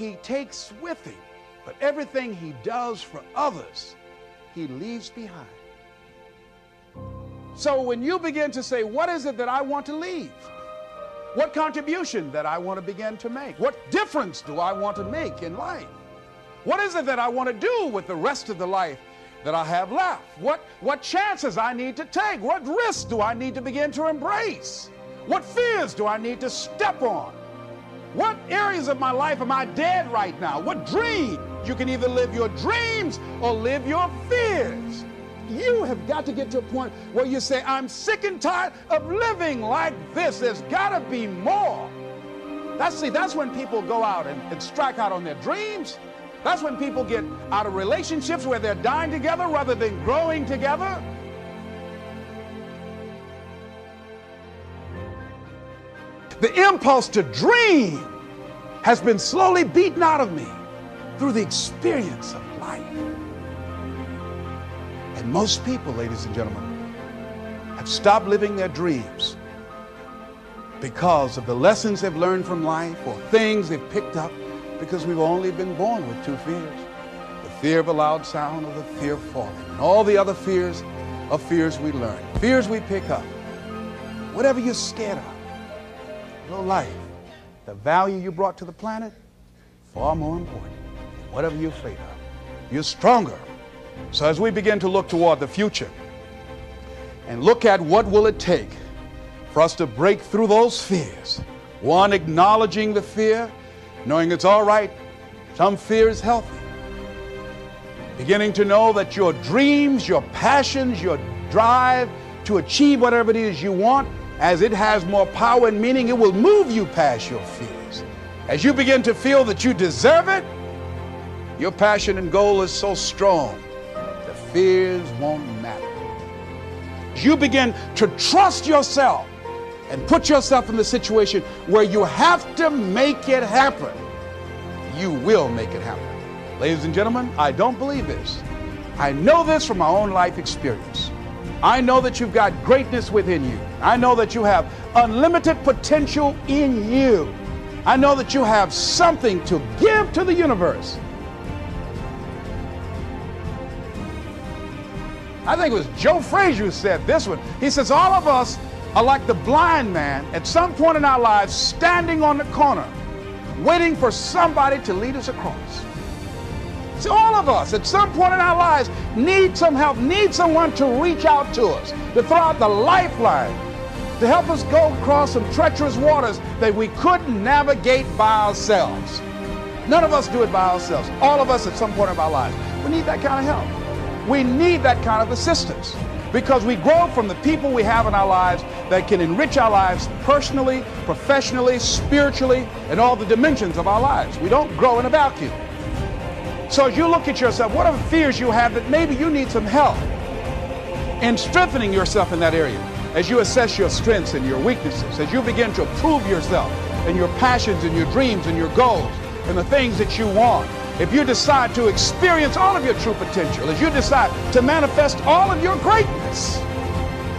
he takes with him, but everything he does for others, he leaves behind. So when you begin to say, What is it that I want to leave? What contribution that I want to begin to make? What difference do I want to make in life? What is it that I want to do with the rest of the life that I have left? What, what chances I need to take? What risks do I need to begin to embrace? What fears do I need to step on? What areas of my life am I dead right now? What dream? You can either live your dreams or live your fears. You have got to get to a point where you say, I'm sick and tired of living like this. There's got to be more. That's, see, that's when people go out and, and strike out on their dreams. That's when people get out of relationships where they're dying together rather than growing together. The impulse to dream has been slowly beaten out of me through the experience of life. And most people, ladies and gentlemen, have stopped living their dreams because of the lessons they've learned from life or things they've picked up because we've only been born with two fears the fear of a loud sound or the fear of falling. And all the other fears are fears we learn, fears we pick up. Whatever you're scared of, your life, the value you brought to the planet, far more important than whatever you're afraid of. You're stronger. So as we begin to look toward the future and look at what will it take for us to break through those fears, one, acknowledging the fear, knowing it's all right, some fear is healthy. Beginning to know that your dreams, your passions, your drive to achieve whatever it is you want as it has more power and meaning, it will move you past your fears. As you begin to feel that you deserve it, your passion and goal is so strong, the fears won't matter. As you begin to trust yourself and put yourself in the situation where you have to make it happen, you will make it happen. Ladies and gentlemen, I don't believe this. I know this from my own life experience. I know that you've got greatness within you. I know that you have unlimited potential in you. I know that you have something to give to the universe. I think it was Joe Frazier who said this one. He says, All of us are like the blind man at some point in our lives standing on the corner, waiting for somebody to lead us across. All of us at some point in our lives need some help, need someone to reach out to us, to throw out the lifeline, to help us go across some treacherous waters that we couldn't navigate by ourselves. None of us do it by ourselves. All of us at some point in our lives. We need that kind of help. We need that kind of assistance because we grow from the people we have in our lives that can enrich our lives personally, professionally, spiritually, and all the dimensions of our lives. We don't grow in a vacuum. So as you look at yourself, what are the fears you have that maybe you need some help in strengthening yourself in that area? As you assess your strengths and your weaknesses, as you begin to prove yourself and your passions and your dreams and your goals and the things that you want, if you decide to experience all of your true potential, as you decide to manifest all of your greatness,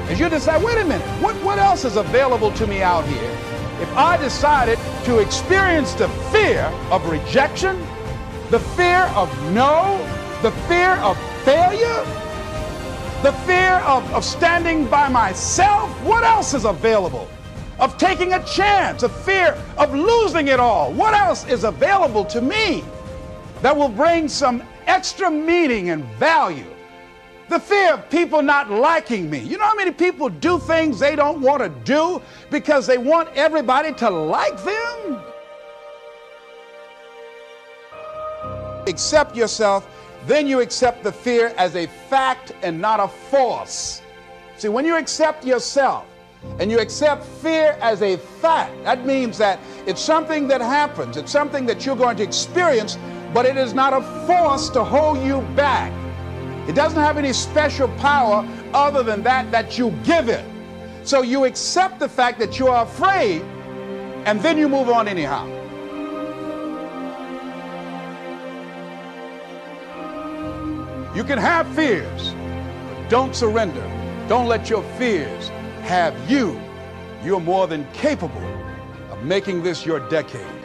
as you decide, wait a minute, what, what else is available to me out here? If I decided to experience the fear of rejection, the fear of no, the fear of failure, the fear of, of standing by myself. What else is available? Of taking a chance, a fear of losing it all. What else is available to me that will bring some extra meaning and value? The fear of people not liking me. You know how many people do things they don't want to do because they want everybody to like them? Accept yourself, then you accept the fear as a fact and not a force. See, when you accept yourself and you accept fear as a fact, that means that it's something that happens, it's something that you're going to experience, but it is not a force to hold you back. It doesn't have any special power other than that that you give it. So you accept the fact that you are afraid and then you move on anyhow. You can have fears, but don't surrender. Don't let your fears have you. You're more than capable of making this your decade.